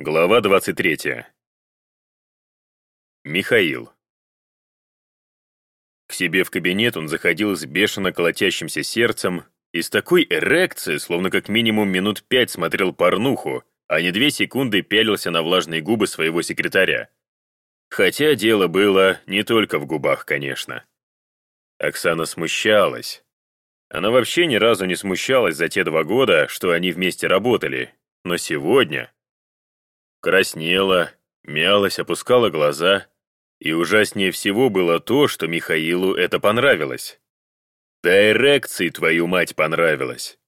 Глава 23. Михаил. К себе в кабинет он заходил с бешено колотящимся сердцем и с такой эрекцией, словно как минимум минут пять смотрел порнуху, а не две секунды пялился на влажные губы своего секретаря. Хотя дело было не только в губах, конечно. Оксана смущалась. Она вообще ни разу не смущалась за те два года, что они вместе работали, но сегодня Краснела, мялась, опускала глаза, и ужаснее всего было то, что Михаилу это понравилось. Да эрекции, твою мать, понравилось.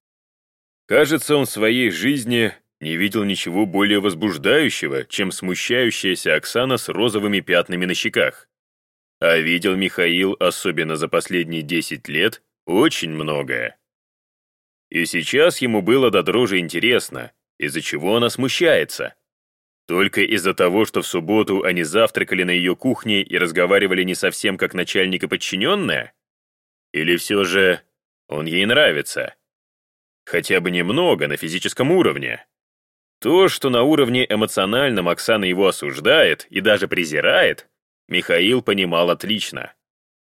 Кажется, он в своей жизни не видел ничего более возбуждающего, чем смущающаяся Оксана с розовыми пятнами на щеках. А видел Михаил, особенно за последние 10 лет, очень многое. И сейчас ему было до дрожи интересно, из-за чего она смущается. Только из-за того, что в субботу они завтракали на ее кухне и разговаривали не совсем как начальник и подчиненная? Или все же он ей нравится? Хотя бы немного, на физическом уровне. То, что на уровне эмоциональном Оксана его осуждает и даже презирает, Михаил понимал отлично.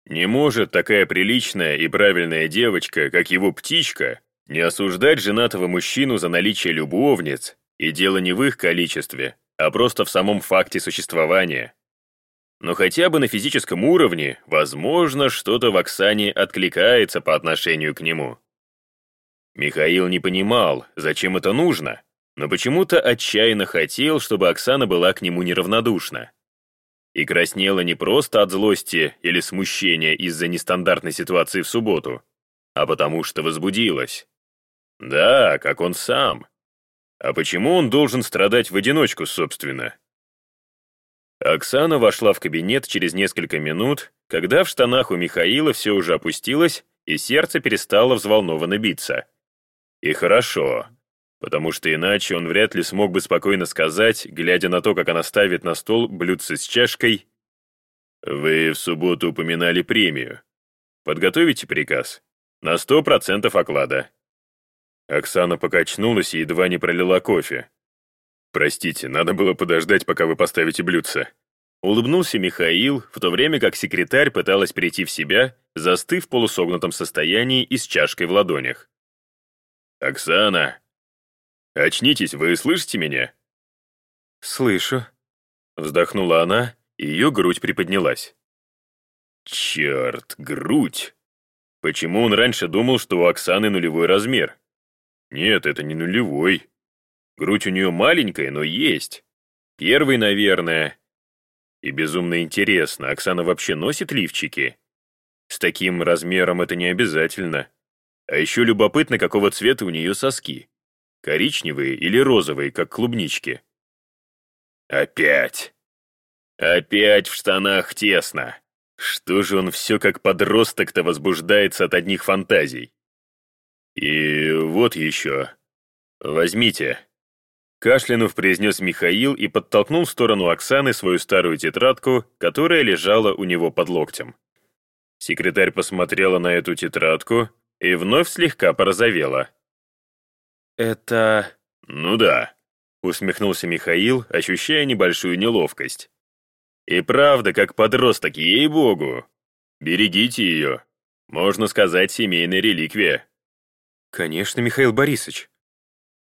Не может такая приличная и правильная девочка, как его птичка, не осуждать женатого мужчину за наличие любовниц, и дело не в их количестве, а просто в самом факте существования. Но хотя бы на физическом уровне, возможно, что-то в Оксане откликается по отношению к нему. Михаил не понимал, зачем это нужно, но почему-то отчаянно хотел, чтобы Оксана была к нему неравнодушна. И краснела не просто от злости или смущения из-за нестандартной ситуации в субботу, а потому что возбудилась. Да, как он сам. А почему он должен страдать в одиночку, собственно? Оксана вошла в кабинет через несколько минут, когда в штанах у Михаила все уже опустилось, и сердце перестало взволнованно биться. И хорошо, потому что иначе он вряд ли смог бы спокойно сказать, глядя на то, как она ставит на стол блюдце с чашкой, «Вы в субботу упоминали премию. Подготовите приказ. На сто процентов оклада. Оксана покачнулась и едва не пролила кофе. «Простите, надо было подождать, пока вы поставите блюдце». Улыбнулся Михаил, в то время как секретарь пыталась прийти в себя, застыв в полусогнутом состоянии и с чашкой в ладонях. «Оксана! Очнитесь, вы слышите меня?» «Слышу», — вздохнула она, и ее грудь приподнялась. «Черт, грудь! Почему он раньше думал, что у Оксаны нулевой размер?» Нет, это не нулевой. Грудь у нее маленькая, но есть. Первый, наверное. И безумно интересно, Оксана вообще носит лифчики? С таким размером это не обязательно. А еще любопытно, какого цвета у нее соски. Коричневые или розовые, как клубнички. Опять. Опять в штанах тесно. Что же он все как подросток-то возбуждается от одних фантазий? «И вот еще. Возьмите». Кашлянув произнес Михаил и подтолкнул в сторону Оксаны свою старую тетрадку, которая лежала у него под локтем. Секретарь посмотрела на эту тетрадку и вновь слегка порозовела. «Это...» «Ну да», — усмехнулся Михаил, ощущая небольшую неловкость. «И правда, как подросток, ей-богу! Берегите ее. Можно сказать, семейная реликвия». «Конечно, Михаил Борисович».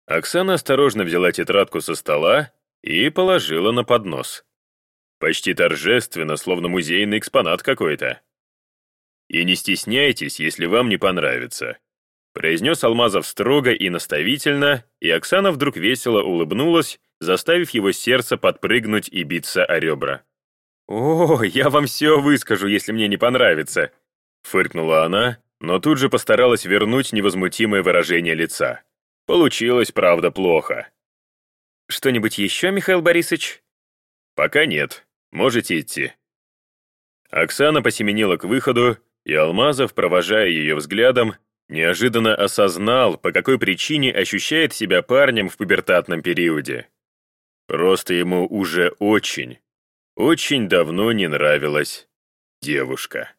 Оксана осторожно взяла тетрадку со стола и положила на поднос. Почти торжественно, словно музейный экспонат какой-то. «И не стесняйтесь, если вам не понравится», произнес Алмазов строго и наставительно, и Оксана вдруг весело улыбнулась, заставив его сердце подпрыгнуть и биться о ребра. «О, я вам все выскажу, если мне не понравится», фыркнула она, но тут же постаралась вернуть невозмутимое выражение лица. Получилось, правда, плохо. «Что-нибудь еще, Михаил Борисович?» «Пока нет. Можете идти». Оксана посеменила к выходу, и Алмазов, провожая ее взглядом, неожиданно осознал, по какой причине ощущает себя парнем в пубертатном периоде. Просто ему уже очень, очень давно не нравилась девушка.